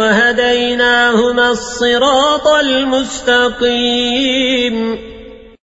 وهديناهما الصراط المستقيم.